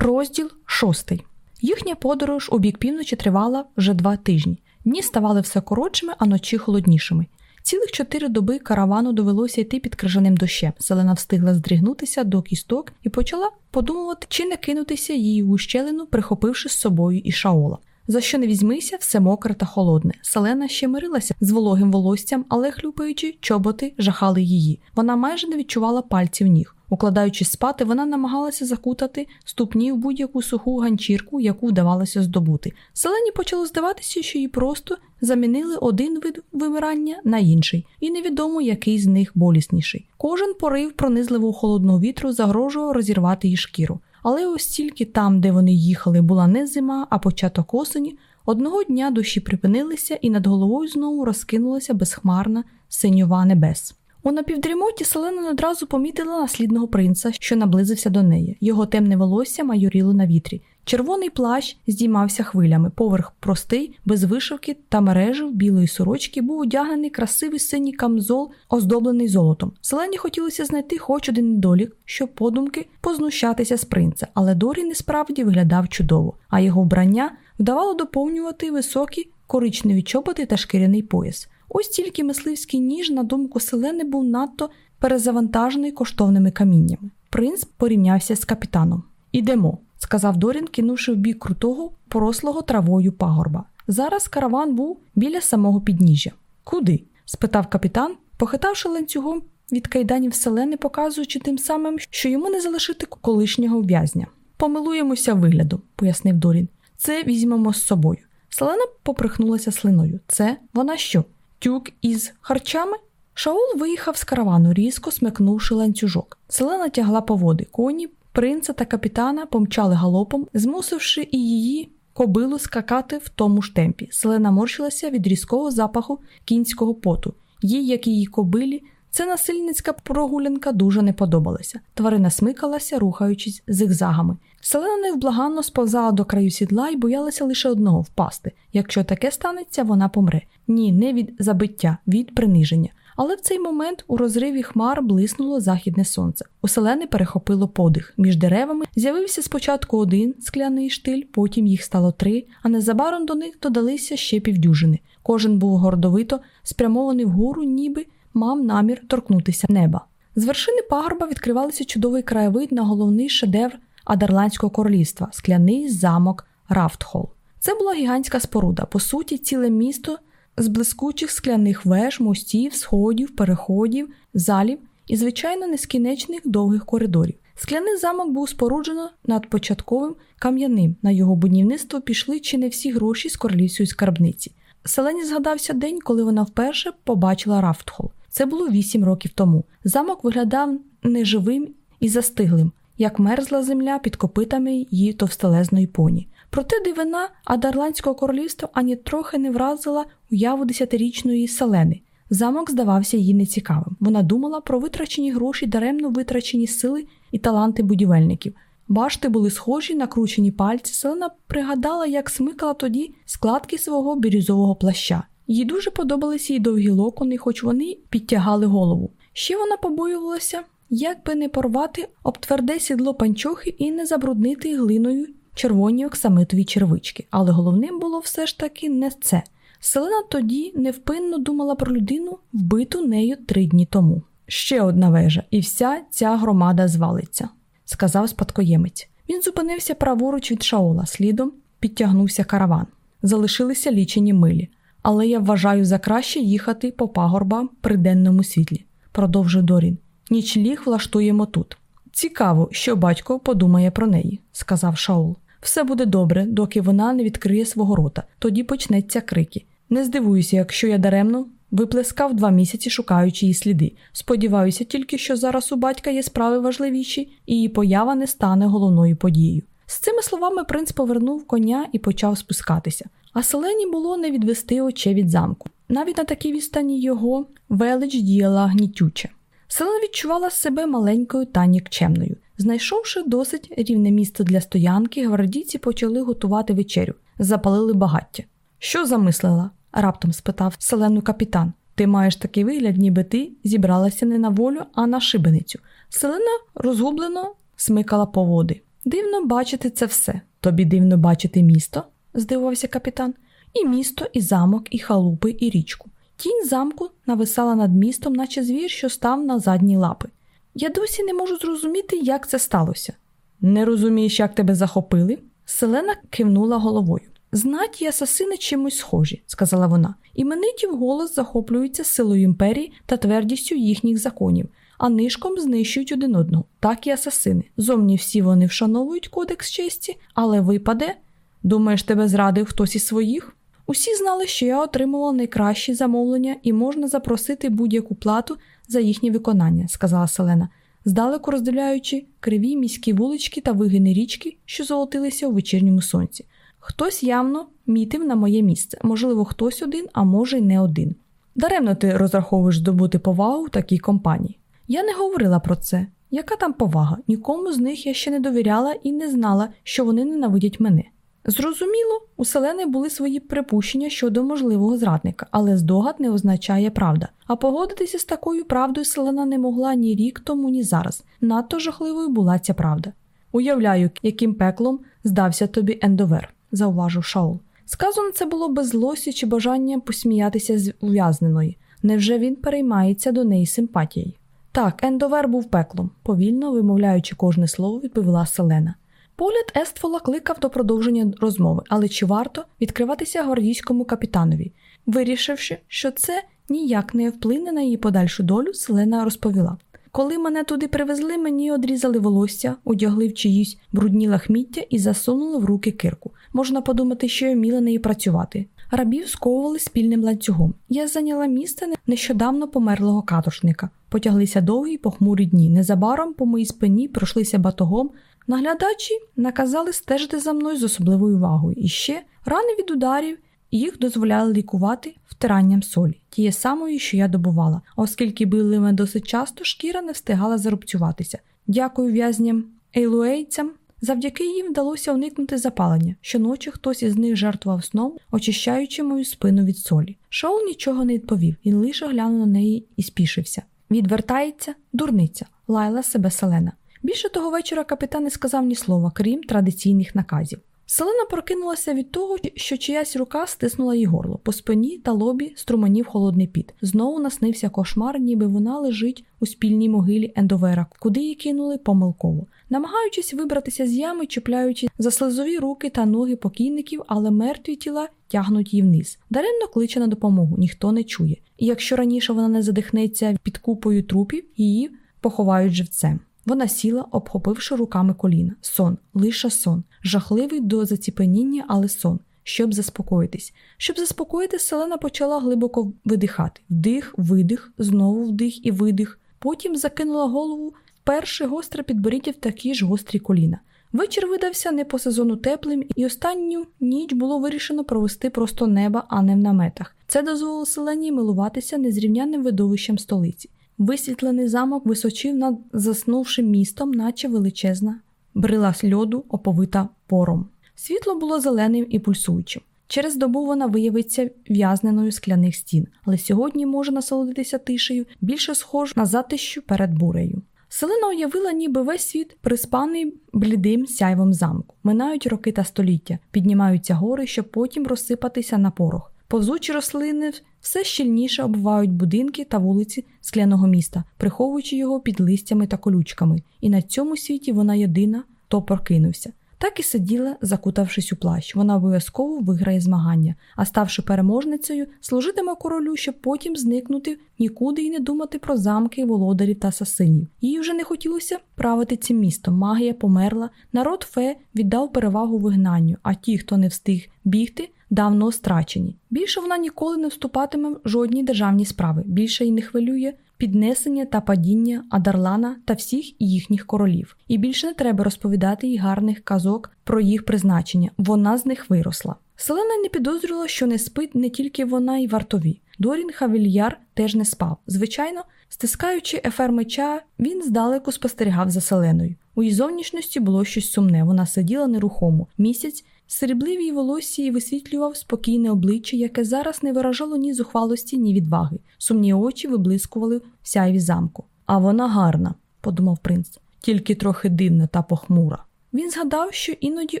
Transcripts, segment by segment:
Розділ шостий. Їхня подорож у бік півночі тривала вже два тижні. Дні ставали все коротшими, а ночі холоднішими. Цілих чотири доби каравану довелося йти під крижаним дощем. Селена встигла здригнутися до кісток і почала подумувати, чи не кинутися її в ущелину, прихопивши з собою і шаола. За що не візьмися, все мокре та холодне. Селена ще мирилася з вологим волоссям, але хлюпаючи, чоботи жахали її. Вона майже не відчувала пальців ніг. Укладаючись спати, вона намагалася закутати ступні в будь-яку суху ганчірку, яку вдавалося здобути. Селені почало здаватися, що їй просто замінили один вид вимирання на інший, і невідомо, який з них болісніший. Кожен порив пронизливого холодного вітру загрожував розірвати її шкіру. Але ось тільки там, де вони їхали, була не зима, а початок осені. Одного дня дощі припинилися, і над головою знову розкинулася безхмарна синьова небес. У напівдрімоті Селена одразу помітила наслідного принца, що наблизився до неї. Його темне волосся майоріло на вітрі. Червоний плащ здіймався хвилями. Поверх простий, без вишивки та мережів білої сорочки був одягнений красивий синій камзол, оздоблений золотом. Селені хотілося знайти хоч один недолік, щоб подумки познущатися з принца, але Дорін справді виглядав чудово, а його вбрання вдавало доповнювати високі коричневі чоботи та шкіряний пояс. Ось тільки мисливський ніж, на думку Селени, був надто перезавантажений коштовними каміннями. Принц порівнявся з капітаном. Ідемо, сказав Дорін, кинувши в бік крутого, порослого травою пагорба. Зараз караван був біля самого підніжжя. Куди? спитав капітан, похитавши ланцюгом від кайданів селени, показуючи тим самим, що йому не залишити колишнього в'язня. Помилуємося виглядом, пояснив Дорін. Це візьмемо з собою. Селена поприхнулася слиною. Це вона що? Тюк із харчами? Шаул виїхав з каравану, різко смикнувши ланцюжок. Селена тягла по води. Коні, принца та капітана помчали галопом, змусивши і її кобилу скакати в тому ж темпі. Селена морщилася від різкого запаху кінського поту. Їй, як і її кобилі, ця насильницька прогулянка дуже не подобалася. Тварина смикалася, рухаючись зигзагами. Селена невблаганно сповзала до краю сідла і боялася лише одного впасти. Якщо таке станеться, вона помре. Ні, не від забиття, від приниження. Але в цей момент у розриві хмар блиснуло західне сонце. У селени перехопило подих. Між деревами з'явився спочатку один скляний штиль, потім їх стало три, а незабаром до них додалися ще півдюжини. Кожен був гордовито спрямований вгору, ніби мав намір торкнутися неба. З вершини пагорба відкривався чудовий краєвид на головний шедевр Адерландського королівства скляний замок Рафтхол. Це була гігантська споруда, по суті, ціле місто з блискучих скляних веж, мостів, сходів, переходів, залів і, звичайно, нескінчених довгих коридорів. Скляний замок був споруджено над початковим кам'яним. На його будівництво пішли чи не всі гроші з королівської скарбниці. Селені згадався день, коли вона вперше побачила Рафтхол. Це було вісім років тому. Замок виглядав неживим і застиглим, як мерзла земля під копитами її товстелезної поні. Проте дивина Адарландського королівства ані трохи не вразила уяву десятирічної селени. Замок здавався їй нецікавим. Вона думала про витрачені гроші, даремно витрачені сили і таланти будівельників. Башти були схожі на кручені пальці. Селена пригадала, як смикала тоді складки свого бірюзового плаща. Їй дуже подобалися її довгі локони, хоч вони підтягали голову. Ще вона побоювалася, як би не порвати об тверде сідло панчохи і не забруднити глиною червоні оксамитові червички. Але головним було все ж таки не це. Селена тоді невпинно думала про людину, вбиту нею три дні тому. Ще одна вежа, і вся ця громада звалиться, сказав спадкоємець. Він зупинився праворуч від шаола, слідом підтягнувся караван. Залишилися лічені милі. Але я вважаю за краще їхати по пагорбам при денному світлі, продовжив Дорін. Нічліг влаштуємо тут. Цікаво, що батько подумає про неї, сказав Шаул. Все буде добре, доки вона не відкриє свого рота, тоді почнеться крики. Не здивуюся, якщо я даремно виплескав два місяці, шукаючи її сліди. Сподіваюся тільки, що зараз у батька є справи важливіші, і її поява не стане головною подією. З цими словами принц повернув коня і почав спускатися, а селені було не відвести очей від замку. Навіть на такій відстані його велич діяла гнітюче. Селена відчувала себе маленькою та нікчемною. Знайшовши досить рівне місце для стоянки, гвардійці почали готувати вечерю, запалили багаття. Що замислила? раптом спитав селену капітан. Ти маєш такий вигляд, ніби ти зібралася не на волю, а на шибеницю. Селена розгублено смикала по води. Дивно бачити це все. Тобі дивно бачити місто? здивувався капітан. І місто, і замок, і халупи, і річку. Тінь замку нависала над містом, наче звір, що став на задні лапи. Я досі не можу зрозуміти, як це сталося. Не розумієш, як тебе захопили? Селена кивнула головою. Знаті асасини чимось схожі, сказала вона, імениті вголос захоплюються силою імперії та твердістю їхніх законів, а нишком знищують один одного, так і асасини. Зовні всі вони вшановують кодекс честі, але випаде. Думаєш, тебе зрадив хтось із своїх? Усі знали, що я отримувала найкращі замовлення і можна запросити будь-яку плату за їхнє виконання, сказала Селена, здалеку розділяючи криві міські вулички та вигини річки, що золотилися у вечірньому сонці. Хтось явно мітив на моє місце, можливо, хтось один, а може й не один. Даремно ти розраховуєш здобути повагу в такій компанії. Я не говорила про це. Яка там повага? Нікому з них я ще не довіряла і не знала, що вони ненавидять мене. Зрозуміло, у Селени були свої припущення щодо можливого зрадника, але здогад не означає правда. А погодитися з такою правдою Селена не могла ні рік тому, ні зараз. Надто жахливою була ця правда. Уявляю, яким пеклом здався тобі Ендовер, зауважив Шаул. Сказано, це було без злості чи бажання посміятися з ув'язненої. Невже він переймається до неї симпатією? Так, Ендовер був пеклом, повільно вимовляючи кожне слово, відповіла Селена. Погляд Ествола кликав до продовження розмови, але чи варто відкриватися гвардійському капітанові? Вирішивши, що це ніяк не вплине на її подальшу долю, Селена розповіла. Коли мене туди привезли, мені одрізали волосся, одягли в чиїсь брудні лахміття і засунули в руки кирку. Можна подумати, що я вміла нею працювати. Рабів сковували спільним ланцюгом. Я зайняла місце нещодавно померлого каторшника. Потяглися довгі похмурі дні. Незабаром по моїй спині пройшлися батогом, Наглядачі наказали стежити за мною з особливою увагою, і ще рани від ударів їх дозволяли лікувати втиранням солі, тієї самої, що я добувала, оскільки били мене досить часто, шкіра не встигала зарубцюватися. Дякую в'язням ейлуейцям. Завдяки їм вдалося уникнути запалення. Щоночі хтось із них жартував сном, очищаючи мою спину від солі. Шоу нічого не відповів, він лише глянув на неї і спішився. Відвертається, дурниця, лайла себе селена. Більше того вечора капітан не сказав ні слова, крім традиційних наказів. Селена прокинулася від того, що чиясь рука стиснула їй горло. По спині та лобі струманів холодний піт. Знову наснився кошмар, ніби вона лежить у спільній могилі Ендовера, куди її кинули помилково. Намагаючись вибратися з ями, чіпляючи за слизові руки та ноги покійників, але мертві тіла тягнуть її вниз. Даремно кличе на допомогу, ніхто не чує. І якщо раніше вона не задихнеться під купою трупів, її поховають живцем. Вона сіла, обхопивши руками коліна. Сон, лише сон, жахливий до заціпеніння, але сон, щоб заспокоїтись. Щоб заспокоїтись, селена почала глибоко видихати. Вдих, видих, знову вдих і видих. Потім закинула голову вперше гостре підборіддя в такі ж гострі коліна. Вечір видався не по сезону теплим, і останню ніч було вирішено провести просто неба, а не в наметах. Це дозволило селені милуватися незрівнянним видовищем столиці. Висвітлений замок височив над заснувшим містом, наче величезна, брила льоду, оповита пором. Світло було зеленим і пульсуючим. Через добу вона виявиться в'язненою скляних стін, але сьогодні може насолодитися тишею, більше схож на затищу перед бурею. Селена уявила, ніби весь світ приспаний блідим сяйвом замку. Минають роки та століття, піднімаються гори, щоб потім розсипатися на порох. Повзучі рослини все щільніше обвивають будинки та вулиці скляного міста, приховуючи його під листями та колючками, і на цьому світі вона єдина, хто прокинувся. Так і сиділа, закутавшись у плащ. Вона обов'язково виграє змагання, а ставши переможницею, служитиме королю, щоб потім зникнути нікуди і не думати про замки, володарів та асасинів. Їй вже не хотілося правити цим містом. Магія померла, народ фе віддав перевагу вигнанню, а ті, хто не встиг бігти, давно страчені. Більше вона ніколи не вступатиме в жодні державні справи. Більше й не хвилює піднесення та падіння Адарлана та всіх їхніх королів. І більше не треба розповідати їй гарних казок про їх призначення. Вона з них виросла. Селена не підозрювала, що не спить не тільки вона й вартові. Дорін Хавільяр теж не спав. Звичайно, стискаючи ефер меча, він здалеку спостерігав за селеною. У її зовнішності було щось сумне. Вона сиділа нерухомо. Місяць Срібливій волосі висвітлював спокійне обличчя, яке зараз не виражало ні зухвалості, ні відваги. Сумні очі виблискували в замку. А вона гарна, подумав принц, тільки трохи дивна та похмура. Він згадав, що іноді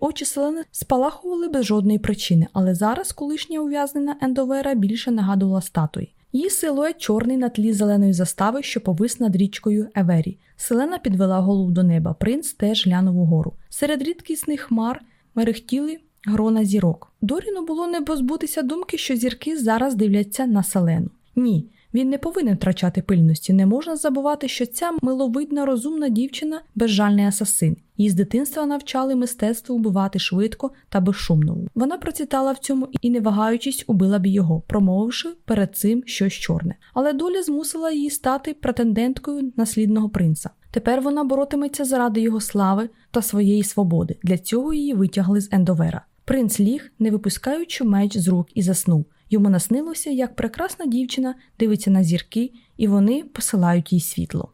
очі селени спалахували без жодної причини, але зараз колишня ув'язнена Ендовера більше нагадувала статуї. Її силует чорний на тлі зеленої застави, що повис над річкою Евері. Селена підвела голову до неба. Принц теж глянув угору. Серед рідкісних хмар мерехтіли грона зірок. Доріну було не позбутися думки, що зірки зараз дивляться на селену. Ні, він не повинен втрачати пильності. Не можна забувати, що ця миловидна, розумна дівчина безжальний асасин. Її з дитинства навчали мистецтво вбивати швидко та безшумно. Вона процвітала в цьому і, не вагаючись, убила б його, промовивши перед цим щось чорне. Але доля змусила її стати претенденткою наслідного принца. Тепер вона боротиметься заради його слави та своєї свободи. Для цього її витягли з Ендовера. Принц ліг, не випускаючи меч з рук, і заснув. Йому наснилося, як прекрасна дівчина дивиться на зірки, і вони посилають їй світло.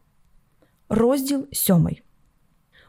Розділ сьомий.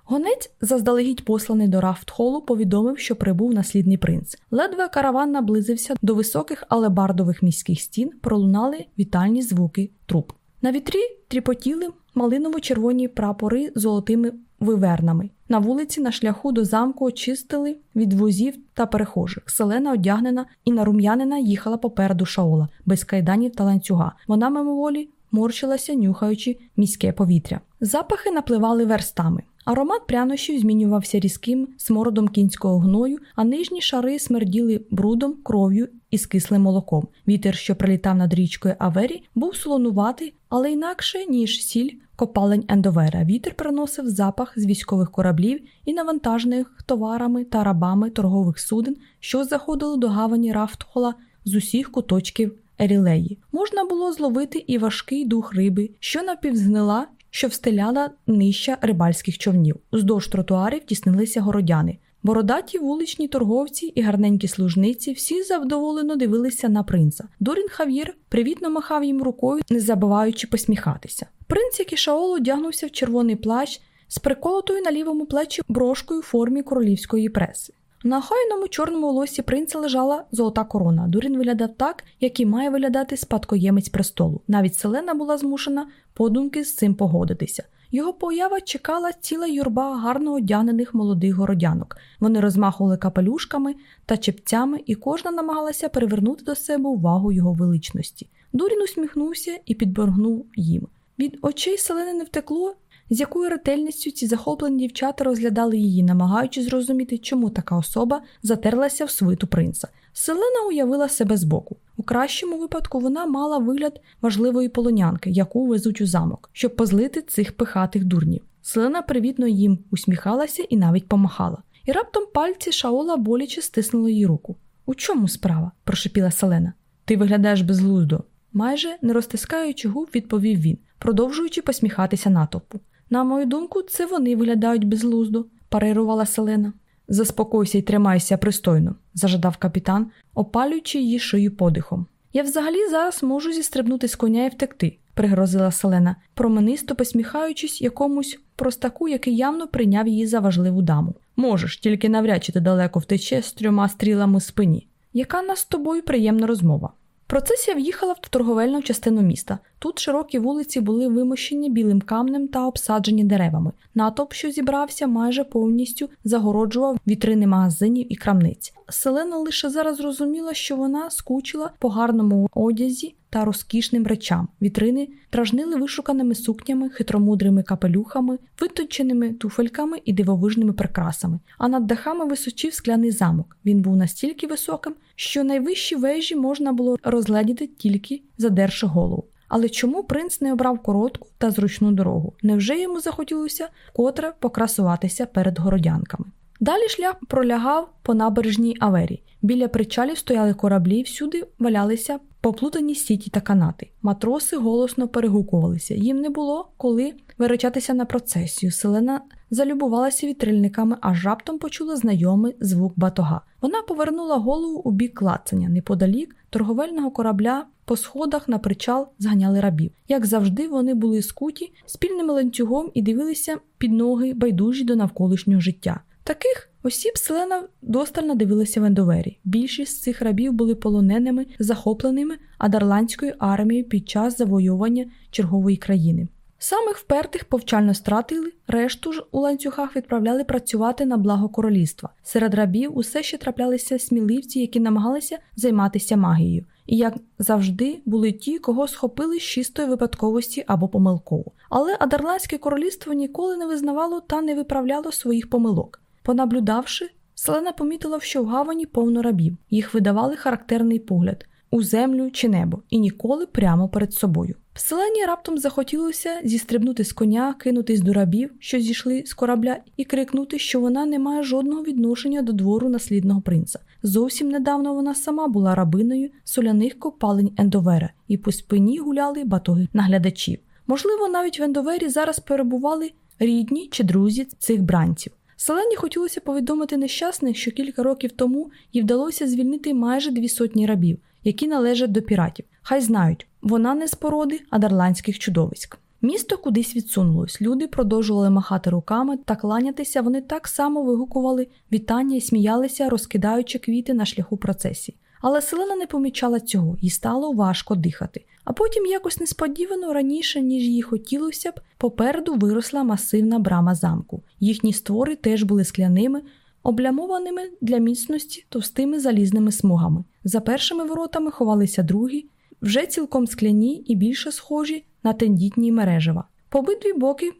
Гонець, заздалегідь посланий до Рафтхолу, повідомив, що прибув наслідний принц. Ледве караван наблизився до високих алебардових міських стін, пролунали вітальні звуки труб. На вітрі тріпотіли малиново-червоні прапори золотими вивернами. На вулиці на шляху до замку очистили від возів та перехожих. Селена одягнена і нарум'янина їхала попереду шаола, без кайданів та ланцюга. Вона мимоволі морщилася, нюхаючи міське повітря. Запахи напливали верстами. Аромат прянощів змінювався різким смородом кінського гною, а нижні шари смерділи брудом, кров'ю і скислим молоком. Вітер, що прилітав над річкою Авері, був солонуватий, але інакше, ніж сіль копалень Ендовера. Вітер приносив запах з військових кораблів і навантажених товарами та рабами торгових суден, що заходили до гавані Рафтхола з усіх куточків Ерілеї. Можна було зловити і важкий дух риби, що напівзгнила, що встеляла нижча рибальських човнів. Уздовж тротуарів тіснилися городяни. Бородаті вуличні торговці і гарненькі служниці всі завдоволено дивилися на принца. Дорін Хав'єр привітно махав їм рукою, не забуваючи посміхатися. Принц, як і Шаол, одягнувся в червоний плащ з приколотою на лівому плечі брошкою в формі королівської преси. На хайному чорному волосі принца лежала золота корона. Дурін виглядав так, як і має виглядати спадкоємець престолу. Навіть селена була змушена подумки з цим погодитися. Його поява чекала ціла юрба гарно одягнених молодих городянок. Вони розмахували капелюшками та чепцями, і кожна намагалася привернути до себе увагу його величності. Дурін усміхнувся і підборгнув їм. Від очей селени не втекло, з якою ретельністю ці захоплені дівчата розглядали її, намагаючись зрозуміти, чому така особа затерлася в свиту принца. Селена уявила себе збоку. У кращому випадку вона мала вигляд важливої полонянки, яку везуть у замок, щоб позлити цих пихатих дурнів. Селена привітно їм усміхалася і навіть помахала. І раптом пальці Шаола боляче стиснули їй руку. У чому справа? прошепіла Селена. Ти виглядаєш безглуздо. Майже не розтискаючи губ, відповів він, продовжуючи посміхатися натовпу. На мою думку, це вони виглядають безглуздо, парирувала Селена. Заспокойся й тримайся пристойно, зажадав капітан, опалюючи її шию подихом. Я взагалі зараз можу зістрибнути з коня і втекти, пригрозила Селена, променисто посміхаючись якомусь простаку, який явно прийняв її за важливу даму. Можеш, тільки навряд чи ти далеко втече з трьома стрілами в спині. Яка нас з тобою приємна розмова? Процесія в'їхала в торговельну частину міста. Тут широкі вулиці були вимощені білим камнем та обсаджені деревами. Натовп, що зібрався, майже повністю загороджував вітрини магазинів і крамниць. Селена лише зараз зрозуміла, що вона скучила по гарному одязі та розкішним речам. Вітрини дражнили вишуканими сукнями, хитромудрими капелюхами, виточеними туфельками і дивовижними прикрасами. А над дахами височив скляний замок. Він був настільки високим, що найвищі вежі можна було розгледіти тільки задерши голову. Але чому принц не обрав коротку та зручну дорогу? Невже йому захотілося котре покрасуватися перед городянками? Далі шлях пролягав по набережній Авері. Біля причалів стояли кораблі, всюди валялися поплутані сіті та канати. Матроси голосно перегукувалися. Їм не було коли виручатися на процесію. Селена залюбувалася вітрильниками, аж раптом почула знайомий звук батога. Вона повернула голову у бік клацання. Неподалік торговельного корабля по сходах на причал зганяли рабів. Як завжди, вони були скуті спільним ланцюгом і дивилися під ноги байдужі до навколишнього життя. Таких осіб селена достально дивилася в Ендовері. Більшість з цих рабів були полоненими, захопленими адарландською армією під час завоювання чергової країни. Самих впертих повчально стратили, решту ж у ланцюгах відправляли працювати на благо королівства. Серед рабів усе ще траплялися сміливці, які намагалися займатися магією, і, як завжди, були ті, кого схопили з чистої випадковості або помилково. Але Адерландське королівство ніколи не визнавало та не виправляло своїх помилок. Понаблюдавши, Селена помітила, що в гавані повно рабів, їх видавали характерний погляд у землю чи небо, і ніколи прямо перед собою. Селені раптом захотілося зістрибнути з коня, кинутись до рабів, що зійшли з корабля, і крикнути, що вона не має жодного відношення до двору наслідного принца. Зовсім недавно вона сама була рабиною соляних копалень Ендовера, і по спині гуляли батоги наглядачів. Можливо, навіть в Ендовері зараз перебували рідні чи друзі цих бранців. Селені хотілося повідомити нещасних, що кілька років тому їй вдалося звільнити майже дві сотні рабів, які належать до піратів. Хай знають, вона не з породи адерландських чудовиськ. Місто кудись відсунулось. Люди продовжували махати руками та кланятися. Вони так само вигукували вітання і сміялися, розкидаючи квіти на шляху процесії. Але селена не помічала цього, їй стало важко дихати. А потім, якось несподівано, раніше, ніж їй хотілося б, попереду виросла масивна брама замку. Їхні створи теж були скляними, облямованими для міцності товстими залізними смугами. За першими воротами ховалися другі, вже цілком скляні і більше схожі на тендітні мережева. По обидві боки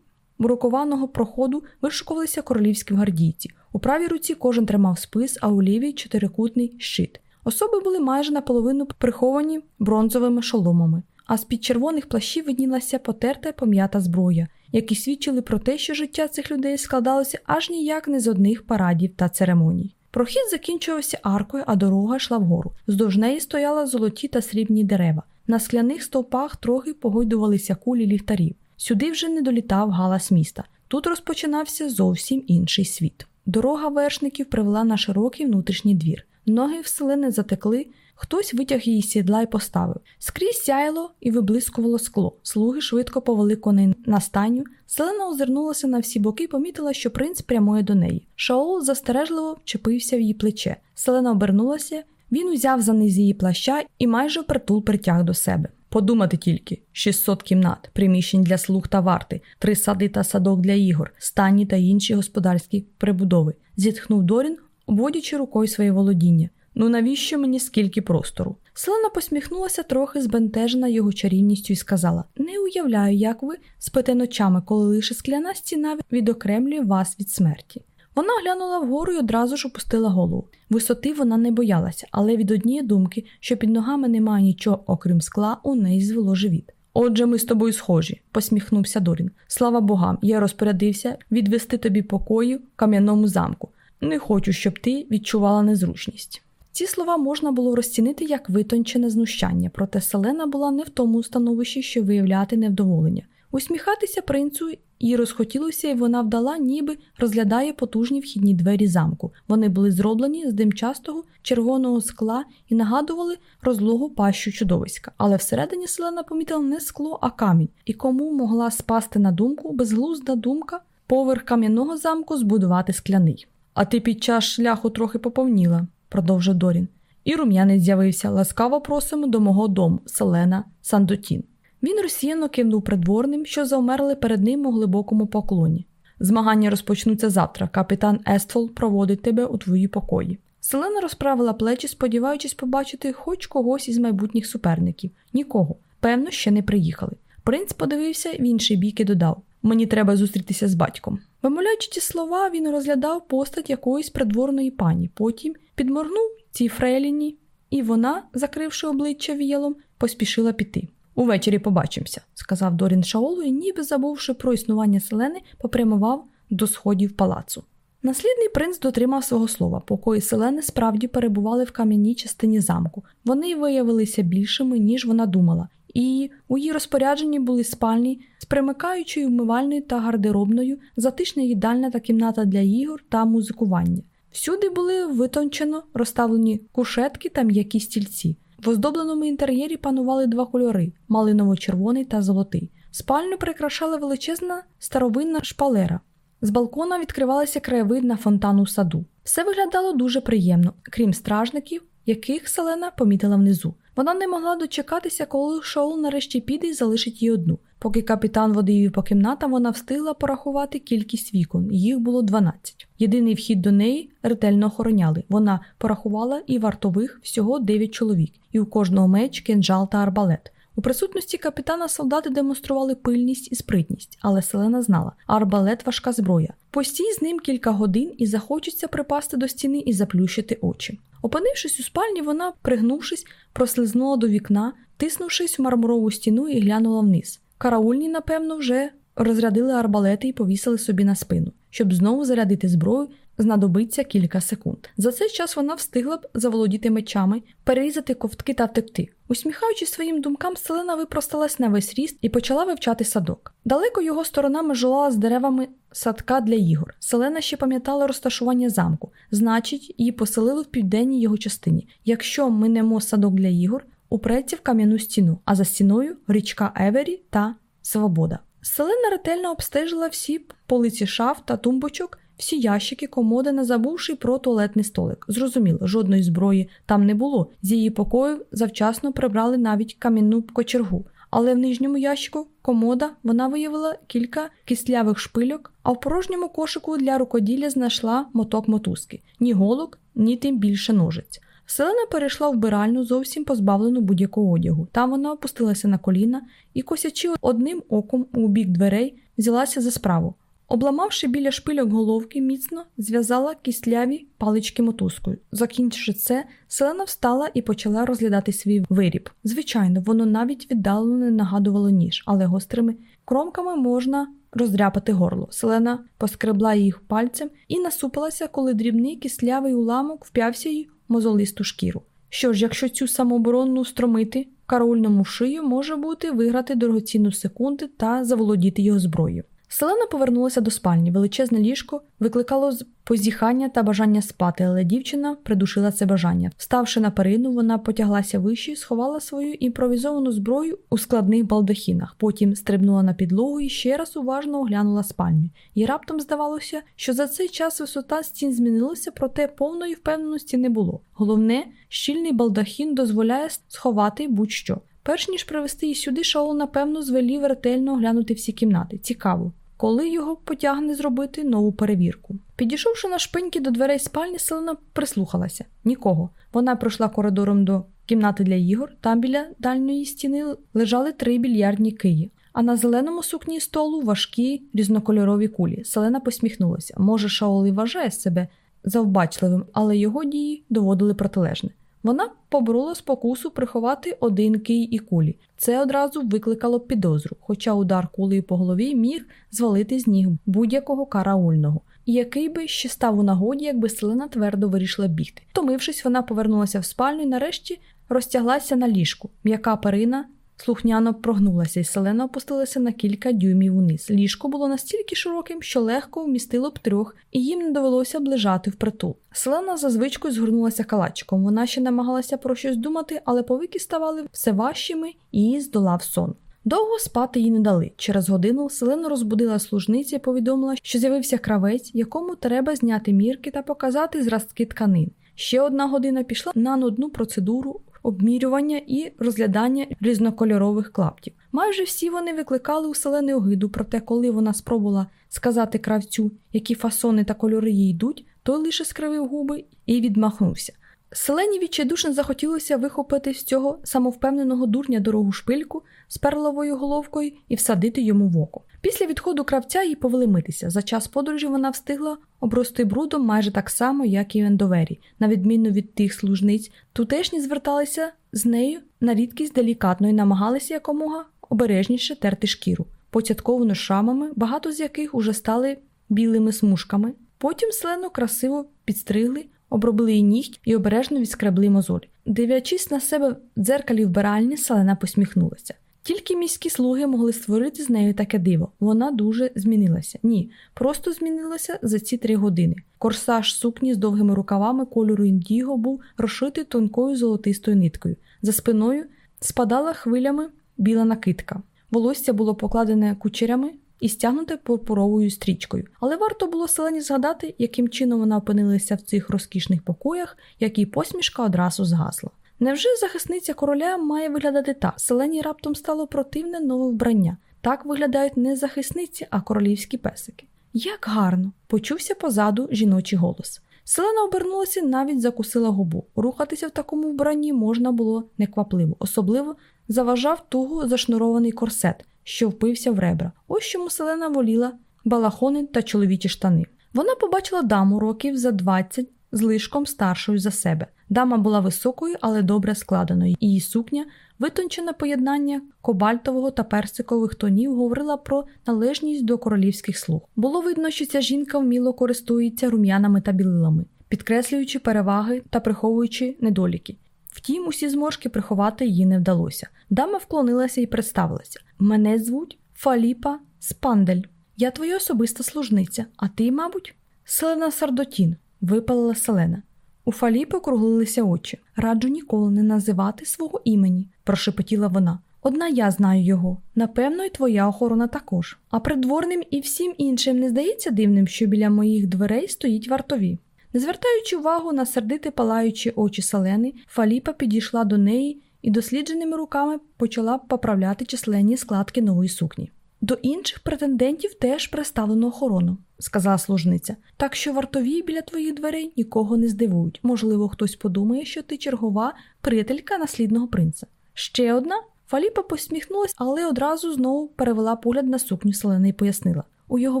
мурокованого проходу вишукувалися королівські гвардійці. У правій руці кожен тримав спис, а у лівій чотирикутний щит. Особи були майже наполовину приховані бронзовими шоломами, а з під червоних плащів виднілася потерта пом'ята зброя, які свідчили про те, що життя цих людей складалося аж ніяк не з одних парадів та церемоній. Прохід закінчувався аркою, а дорога йшла вгору. Здовж неї стояли золоті та срібні дерева. На скляних стовпах трохи погойдувалися кулі ліхтарів. Сюди вже не долітав галас міста. Тут розпочинався зовсім інший світ. Дорога вершників привела на широкий внутрішній двір. Ноги вселени затекли, хтось витяг її сідла і поставив. Скрізь сяйло і виблискувало скло. Слуги швидко повели коней на стайню. Селена озирнулася на всі боки і помітила, що принц прямує до неї. Шаол застережливо вчепився в її плече. Селена обернулася, він узяв за низ її плаща і майже впритул притяг до себе. Подумати тільки: 600 кімнат, приміщень для слуг та варти, три сади та садок для ігор, стані та інші господарські прибудови. Зітхнув Дорін, обводячи рукою своє володіння. Ну навіщо мені скільки простору? Селена посміхнулася трохи збентежена його чарівністю і сказала: Не уявляю, як ви спите ночами, коли лише скляна стіна відокремлює вас від смерті. Вона глянула вгору і одразу ж опустила голову. Висоти вона не боялася, але від однієї думки, що під ногами немає нічого, окрім скла, у неї звело живіт. Отже, ми з тобою схожі, посміхнувся Дорін. Слава богам, я розпорядився відвести тобі покої в кам'яному замку. Не хочу, щоб ти відчувала незручність. Ці слова можна було розцінити як витончене знущання, проте Селена була не в тому становищі, що виявляти невдоволення. Усміхатися принцу їй розхотілося, і вона вдала, ніби розглядає потужні вхідні двері замку. Вони були зроблені з димчастого червоного скла і нагадували розлогу пащу чудовиська. Але всередині Селена помітила не скло, а камінь, і кому могла спасти на думку безглузда думка поверх кам'яного замку збудувати скляний. А ти під час шляху трохи поповніла, продовжив Дорін. І рум'янець з'явився ласкаво просимо до мого дому, Селена Сандотін. Він розсіяно кивнув придворним, що завмерли перед ним у глибокому поклоні. Змагання розпочнуться завтра. Капітан Ествол проводить тебе у твої покої. Селена розправила плечі, сподіваючись побачити хоч когось із майбутніх суперників. Нікого. Певно, ще не приїхали. Принц подивився в інший бік і додав: Мені треба зустрітися з батьком. Вимовляючи ті слова, він розглядав постать якоїсь придворної пані, потім підморгнув цій фрейліні, і вона, закривши обличчя віялом, поспішила піти. Увечері побачимося, сказав Дорін Шаолу і, ніби забувши про існування селени, попрямував до сходів палацу. Наслідний принц дотримав свого слова, покої селени справді перебували в кам'яній частині замку. Вони виявилися більшими, ніж вона думала, і у її розпорядженні були спальні примикаючою вмивальною та гардеробною, затишна їдальня та кімната для ігор та музикування. Всюди були витончено розставлені кушетки та м'які стільці. В оздобленому інтер'єрі панували два кольори малиново-червоний та золотий. Спальню прикрашала величезна старовинна шпалера. З балкона відкривалася краєвид на фонтан у саду. Все виглядало дуже приємно, крім стражників, яких Селена помітила внизу. Вона не могла дочекатися, коли Шоул нарешті піде і залишить її одну. Поки капітан водив її по кімнатам, вона встигла порахувати кількість вікон. Їх було 12. Єдиний вхід до неї ретельно охороняли. Вона порахувала і вартових всього 9 чоловік, і у кожного меч, кинджал та арбалет. У присутності капітана солдати демонстрували пильність і спритність, але Селена знала, арбалет важка зброя. Постій з ним кілька годин і захочеться припасти до стіни і заплющити очі. Опинившись у спальні, вона, пригнувшись, прослизнула до вікна, тиснувшись в мармурову стіну і глянула вниз. Караульні, напевно, вже розрядили арбалети і повісили собі на спину. Щоб знову зарядити зброю, знадобиться кілька секунд. За цей час вона встигла б заволодіти мечами, перерізати ковтки та втекти. Усміхаючись своїм думкам, селена випросталась на весь ріст і почала вивчати садок. Далеко його сторона межувала з деревами садка для ігор. Селена ще пам'ятала розташування замку, значить, її поселили в південній його частині. Якщо минемо садок для ігор, упреться в кам'яну стіну, а за стіною річка Евері та Свобода. Селена ретельно обстежила всі полиці шаф та тумбочок, всі ящики, комоди, не забувши про туалетний столик. Зрозуміло, жодної зброї там не було. З її покою завчасно прибрали навіть кам'яну кочергу. Але в нижньому ящику комода вона виявила кілька кислявих шпильок, а в порожньому кошику для рукоділля знайшла моток мотузки ні голок, ні тим більше ножиць. Селена перейшла в вбиральню, зовсім позбавлену будь-якого одягу. Там вона опустилася на коліна і, косячи одним оком у бік дверей, взялася за справу. Обламавши біля шпильок головки, міцно зв'язала кістляві палички мотузкою. Закінчивши це, селена встала і почала розглядати свій виріб. Звичайно, воно навіть віддалено не нагадувало ніж, але гострими кромками можна роздряпати горло. Селена поскребла їх пальцем і насупилася, коли дрібний кислявий уламок вп'явся їй мозолисту шкіру. Що ж, якщо цю самооборонну стромити караульному шию, може бути виграти дорогоцінну секунди та заволодіти його зброєю. Селена повернулася до спальні. Величезне ліжко викликало позіхання та бажання спати, але дівчина придушила це бажання. Вставши на перину, вона потяглася вище сховала свою імпровізовану зброю у складних балдахінах. Потім стрибнула на підлогу і ще раз уважно оглянула спальню. І раптом здавалося, що за цей час висота стін змінилася, проте повної впевненості не було. Головне, щільний балдахін дозволяє сховати будь-що. Перш ніж привезти її сюди, Шаол, напевно, звелів ретельно оглянути всі кімнати. Цікаво, коли його потягне зробити нову перевірку. Підійшовши на шпиньки до дверей спальні, Селена прислухалася нікого. Вона пройшла коридором до кімнати для ігор. Там біля дальньої стіни лежали три більярдні киї. А на зеленому сукні столу важкі різнокольорові кулі. Селена посміхнулася. Може, Шаол і вважає себе завбачливим, але його дії доводили протилежне. Вона поборола спокусу приховати один кий і кулі. Це одразу викликало підозру, хоча удар кулею по голові міг звалити з ніг будь-якого караульного, який би ще став у нагоді, якби селена твердо вирішила бігти. Втомившись, вона повернулася в спальню і нарешті розтяглася на ліжку. М'яка перина Слухняно прогнулася, і селена опустилася на кілька дюймів униз. Ліжко було настільки широким, що легко вмістило б трьох, і їм не довелося б лежати впритул. Селена за звичкою згорнулася калачиком. Вона ще намагалася про щось думати, але повики ставали все важчими і її здолав сон. Довго спати їй не дали. Через годину селена розбудила служниця і повідомила, що з'явився кравець, якому треба зняти мірки та показати зразки тканин. Ще одна година пішла на нудну процедуру обмірювання і розглядання різнокольорових клаптів. Майже всі вони викликали у селени огиду, проте, коли вона спробувала сказати кравцю, які фасони та кольори їй йдуть, той лише скривив губи і відмахнувся. Селені відчайдушно захотілося вихопити з цього самовпевненого дурня дорогу шпильку з перловою головкою і всадити йому в око. Після відходу кравця їй повели митися. За час подорожі вона встигла обрости брудом майже так само, як і Ендовері. На відміну від тих служниць, тутешні зверталися з нею на рідкість делікатно і намагалися якомога обережніше терти шкіру, поцятковано шрамами, багато з яких уже стали білими смужками. Потім селену красиво підстригли, обробили її нігть і обережно відскребли мозоль. Дивлячись на себе в дзеркалі вбиральні, селена посміхнулася. Тільки міські слуги могли створити з нею таке диво. Вона дуже змінилася. Ні, просто змінилася за ці три години. Корсаж сукні з довгими рукавами кольору індіго був розшитий тонкою золотистою ниткою. За спиною спадала хвилями біла накидка. Волосся було покладене кучерями і стягнуте пурпуровою стрічкою. Але варто було селені згадати, яким чином вона опинилася в цих розкішних покоях, як і посмішка одразу згасла. Невже захисниця короля має виглядати так? Селені раптом стало противне нове вбрання. Так виглядають не захисниці, а королівські песики. Як гарно! почувся позаду жіночий голос. Селена обернулася навіть закусила губу. Рухатися в такому вбранні можна було неквапливо, особливо заважав туго зашнурований корсет, що впився в ребра. Ось чому селена воліла балахони та чоловічі штани. Вона побачила даму років за 20 з лишком старшою за себе. Дама була високою, але добре складеною. Її сукня, витончене поєднання кобальтового та персикових тонів, говорила про належність до королівських слуг. Було видно, що ця жінка вміло користується рум'янами та білилами, підкреслюючи переваги та приховуючи недоліки. Втім, усі зморшки приховати їй не вдалося. Дама вклонилася і представилася: Мене звуть Фаліпа Спандель. Я твоя особиста служниця, а ти, мабуть, Селена Сардотін, випалила Селена. У Фаліпи округлилися очі. Раджу ніколи не називати свого імені, прошепотіла вона. Одна я знаю його. Напевно, і твоя охорона також. А придворним і всім іншим не здається дивним, що біля моїх дверей стоїть вартові. Не звертаючи увагу на сердити палаючі очі Селени, Фаліпа підійшла до неї і дослідженими руками почала поправляти численні складки нової сукні. До інших претендентів теж представлено охорону, сказала служниця, так що вартові біля твоїх дверей нікого не здивують. Можливо, хтось подумає, що ти чергова приятелька наслідного принца. Ще одна. Фаліпа посміхнулася, але одразу знову перевела погляд на сукню Селени і пояснила у його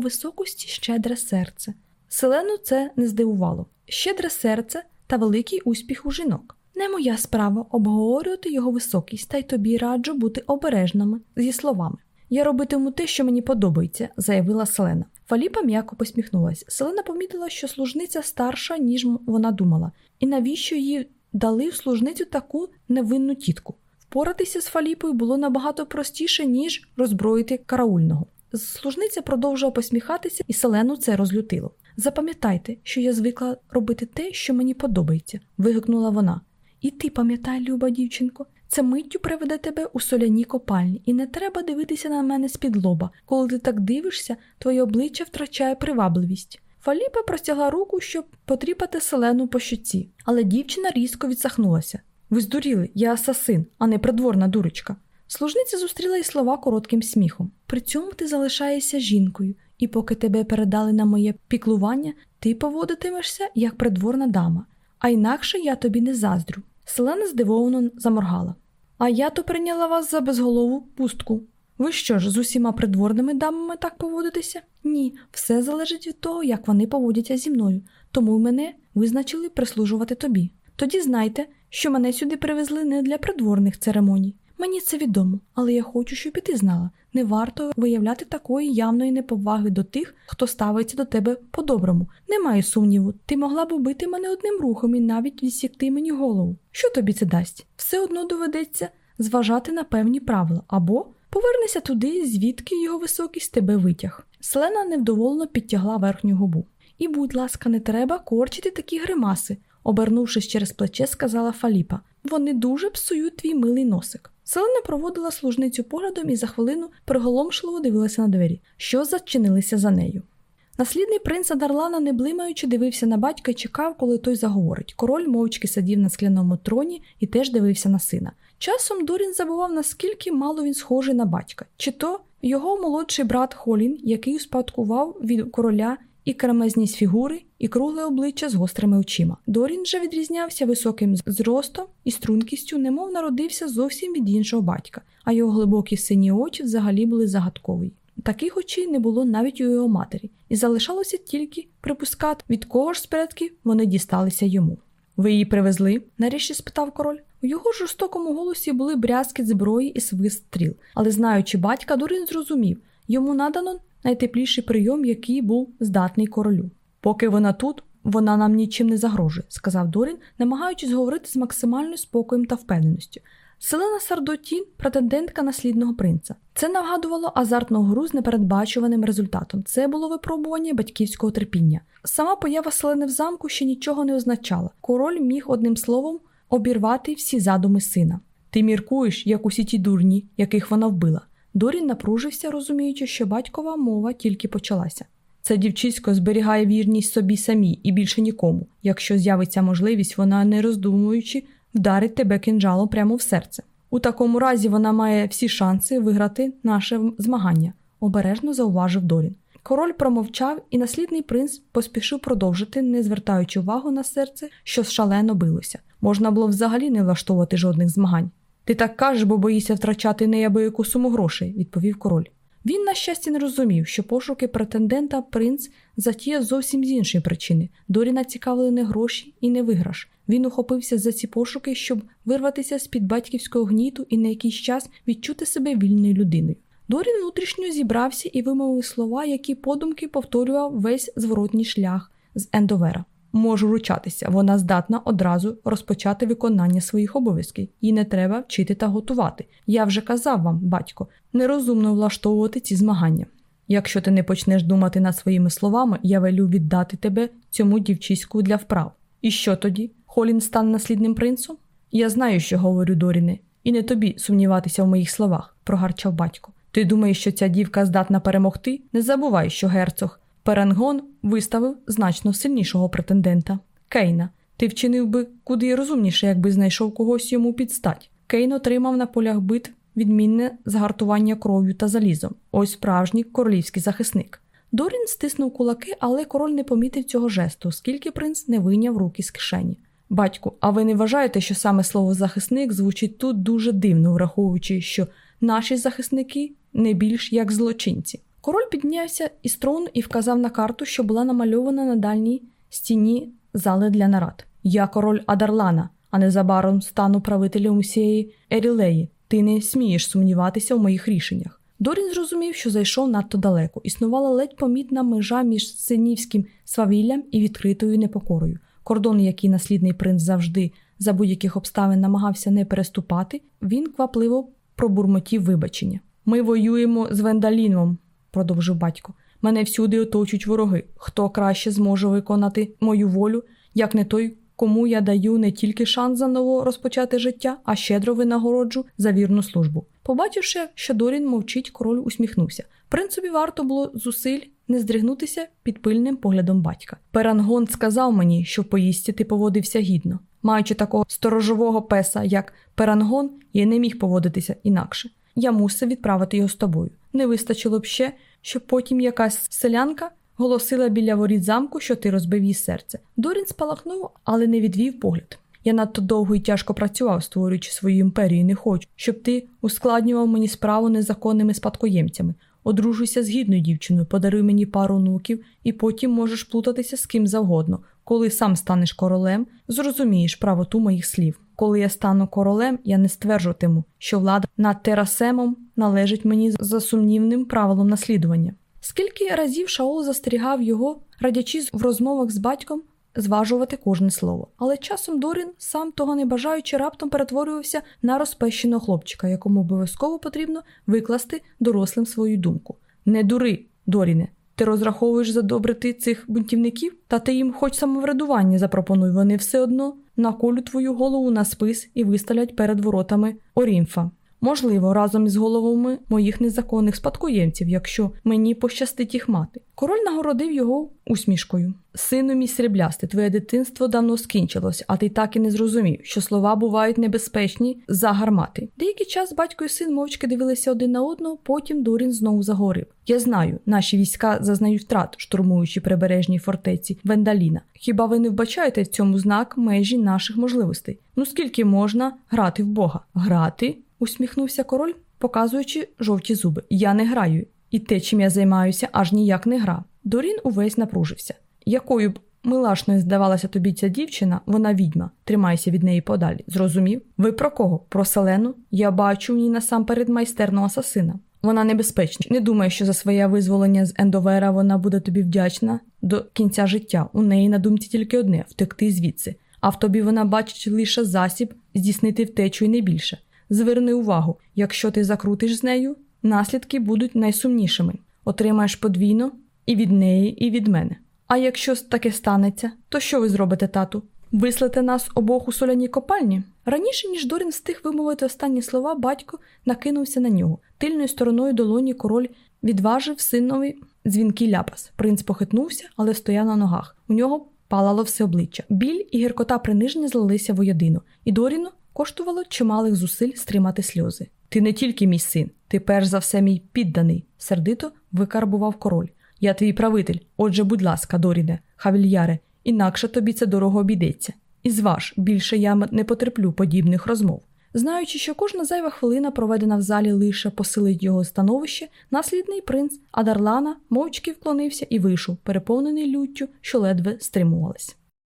високості щедре серце. Селену це не здивувало щедре серце та великий успіх у жінок. Не моя справа обговорювати його високість, та й тобі раджу бути обережними зі словами. Я робитиму те, що мені подобається, заявила Селена. Фаліпа м'яко посміхнулася. Селена помітила, що служниця старша, ніж вона думала, і навіщо їй дали в служницю таку невинну тітку. Впоратися з Фаліпою було набагато простіше, ніж роззброїти караульного. Служниця продовжувала посміхатися, і Селену це розлютило. Запам'ятайте, що я звикла робити те, що мені подобається, вигукнула вона. І ти пам'ятай, люба дівчинко, це миттю приведе тебе у соляні копальні, і не треба дивитися на мене з-під лоба. Коли ти так дивишся, твоє обличчя втрачає привабливість. Фаліпа простягла руку, щоб потріпати селену по щоці, але дівчина різко відсахнулася. Ви здуріли, я асасин, а не придворна дурочка. Служниця зустріла й слова коротким сміхом. При цьому ти залишаєшся жінкою, і поки тебе передали на моє піклування, ти поводитимешся як придворна дама, а інакше я тобі не заздрю. Селена здивовано заморгала. А я то прийняла вас за безголову пустку. Ви що ж, з усіма придворними дамами так поводитеся? Ні, все залежить від того, як вони поводяться зі мною, тому мене визначили прислужувати тобі. Тоді знайте, що мене сюди привезли не для придворних церемоній. Мені це відомо, але я хочу, щоб і ти знала. Не варто виявляти такої явної неповаги до тих, хто ставиться до тебе по-доброму. Немає сумніву, ти могла б убити мене одним рухом і навіть відсікти мені голову. Що тобі це дасть? Все одно доведеться зважати на певні правила або повернися туди, звідки його високість тебе витяг. Селена невдоволено підтягла верхню губу. І, будь ласка, не треба корчити такі гримаси, обернувшись через плече, сказала Фаліпа. Вони дуже псують твій милий носик. Селена проводила служницю поглядом і за хвилину приголомшливо дивилася на двері, що зачинилися за нею. Наслідний принц Адарлана, не блимаючи, дивився на батька і чекав, коли той заговорить. Король мовчки сидів на скляному троні і теж дивився на сина. Часом Дорін забував, наскільки мало він схожий на батька, чи то його молодший брат Холін, який успадкував від короля і кремезність фігури, і кругле обличчя з гострими очима. Дорін же відрізнявся високим зростом і стрункістю, немов народився зовсім від іншого батька, а його глибокі сині очі взагалі були загадкові. Таких очей не було навіть у його матері, і залишалося тільки припускати, від кого ж з предків вони дісталися йому. Ви її привезли? нарешті спитав король. У його жорстокому голосі були брязкіт зброї і свист стріл, але знаючи батька, Дорін зрозумів йому надано найтепліший прийом, який був здатний королю. Поки вона тут, вона нам нічим не загрожує, сказав Дорін, намагаючись говорити з максимальною спокоєм та впевненістю. Селена Сардотін претендентка наслідного принца. Це нагадувало азартну гру з непередбачуваним результатом. Це було випробування батьківського терпіння. Сама поява селени в замку ще нічого не означала. Король міг одним словом обірвати всі задуми сина. Ти міркуєш, як усі ті дурні, яких вона вбила. Дорін напружився, розуміючи, що батькова мова тільки почалася. Це дівчисько зберігає вірність собі самій і більше нікому. Якщо з'явиться можливість, вона, не роздумуючи, вдарить тебе кинджалом прямо в серце. У такому разі вона має всі шанси виграти наше змагання, обережно зауважив Дорін. Король промовчав, і наслідний принц поспішив продовжити, не звертаючи увагу на серце, що шалено билося. Можна було взагалі не влаштовувати жодних змагань. Ти так кажеш, бо боїшся втрачати неябияку суму грошей, відповів король. Він, на щастя, не розумів, що пошуки претендента принц затіяв зовсім з іншої причини. Доріна цікавили не гроші і не виграш. Він ухопився за ці пошуки, щоб вирватися з під батьківського гніту і на якийсь час відчути себе вільною людиною. Дорін внутрішньо зібрався і вимовив слова, які подумки повторював весь зворотній шлях з Ендовера. Можу ручатися, вона здатна одразу розпочати виконання своїх обов'язків, і не треба вчити та готувати. Я вже казав вам, батько, нерозумно влаштовувати ці змагання. Якщо ти не почнеш думати над своїми словами, я велю віддати тебе цьому дівчиську для вправ. І що тоді? Холін стане наслідним принцом? Я знаю, що говорю Доріне, і не тобі сумніватися в моїх словах, прогарчав батько. Ти думаєш, що ця дівка здатна перемогти? Не забувай, що герцог Перенгон виставив значно сильнішого претендента. Кейна, ти вчинив би куди розумніше, якби знайшов когось йому під стать. Кейн отримав на полях битв відмінне згартування кров'ю та залізом. Ось справжній королівський захисник. Дорін стиснув кулаки, але король не помітив цього жесту, оскільки принц не вийняв руки з кишені. Батьку, а ви не вважаєте, що саме слово захисник звучить тут дуже дивно, враховуючи, що наші захисники не більш як злочинці? Король піднявся із трону і вказав на карту, що була намальована на дальній стіні зали для нарад. Я король Адарлана, а незабаром стану правителем усієї Ерілеї. Ти не смієш сумніватися в моїх рішеннях. Дорін зрозумів, що зайшов надто далеко. Існувала ледь помітна межа між синівським свавіллям і відкритою непокорою. Кордон, який наслідний принц завжди за будь-яких обставин намагався не переступати, він квапливо пробурмотів вибачення. Ми воюємо з Вендаліном, продовжив батько. Мене всюди оточують вороги. Хто краще зможе виконати мою волю, як не той, кому я даю не тільки шанс заново розпочати життя, а щедро винагороджу за вірну службу. Побачивши, що Дорін мовчить, король усміхнувся. Принцові варто було зусиль не здригнутися під пильним поглядом батька. Перангон сказав мені, що в поїздці ти поводився гідно. Маючи такого сторожового песа, як Перангон, я не міг поводитися інакше. Я мусив відправити його з тобою. Не вистачило б ще, щоб потім якась селянка голосила біля воріт замку, що ти розбив її серце. Дорін спалахнув, але не відвів погляд. Я надто довго і тяжко працював, створюючи свою імперію, і не хочу, щоб ти ускладнював мені справу незаконними спадкоємцями. Одружуйся з гідною дівчиною, подаруй мені пару онуків, і потім можеш плутатися з ким завгодно. Коли сам станеш королем, зрозумієш правоту моїх слів. Коли я стану королем, я не стверджуватиму, що влада над терасемом належить мені за сумнівним правилом наслідування. Скільки разів Шаол застерігав його, радячись в розмовах з батьком, зважувати кожне слово. Але часом Дорін, сам того не бажаючи, раптом перетворювався на розпещеного хлопчика, якому обов'язково потрібно викласти дорослим свою думку. Не дури, Доріне, ти розраховуєш задобрити цих бунтівників, та ти їм хоч самоврядування запропонуй, вони все одно наколють твою голову на спис і виставлять перед воротами Орімфа. Можливо, разом із головами моїх незаконних спадкоємців, якщо мені пощастить їх мати. Король нагородив його усмішкою. Сину мій сріблясти, твоє дитинство давно скінчилось, а ти так і не зрозумів, що слова бувають небезпечні за гармати. Деякий час батько і син мовчки дивилися один на одного, потім Дорін знову заговорив. Я знаю, наші війська зазнають втрат, штурмуючи прибережні фортеці Вендаліна. Хіба ви не вбачаєте в цьому знак межі наших можливостей? Ну скільки можна грати в Бога? Грати? Усміхнувся король, показуючи жовті зуби. Я не граю, і те, чим я займаюся, аж ніяк не гра. Дорін увесь напружився. Якою б милашною здавалася тобі ця дівчина, вона відьма, тримайся від неї подалі. Зрозумів? Ви про кого? Про селену? Я бачу в ній насамперед майстерного асасина. Вона небезпечна. Не думаю, що за своє визволення з Ендовера вона буде тобі вдячна до кінця життя. У неї на думці тільки одне втекти звідси. А в тобі вона бачить лише засіб здійснити втечу і не більше. Зверни увагу, якщо ти закрутиш з нею, наслідки будуть найсумнішими. Отримаєш подвійно і від неї, і від мене. А якщо таке станеться, то що ви зробите, тату? Вислете нас обох у соляній копальні? Раніше, ніж Дорін встиг вимовити останні слова, батько накинувся на нього. Тильною стороною долоні король відважив синові дзвінкий ляпас. Принц похитнувся, але стояв на ногах. У нього палало все обличчя. Біль і гіркота приниження злилися воєдину, і Доріну коштувало чималих зусиль стримати сльози. Ти не тільки мій син, ти перш за все мій підданий, сердито викарбував король. Я твій правитель. Отже, будь ласка, Доріде, хавільяре, інакше тобі це дорого обійдеться. І зваж, більше я не потерплю подібних розмов. Знаючи, що кожна зайва хвилина, проведена в залі, лише посилить його становище, наслідний принц Адарлана мовчки вклонився і вийшов, переповнений люттю, що ледве стримувалась.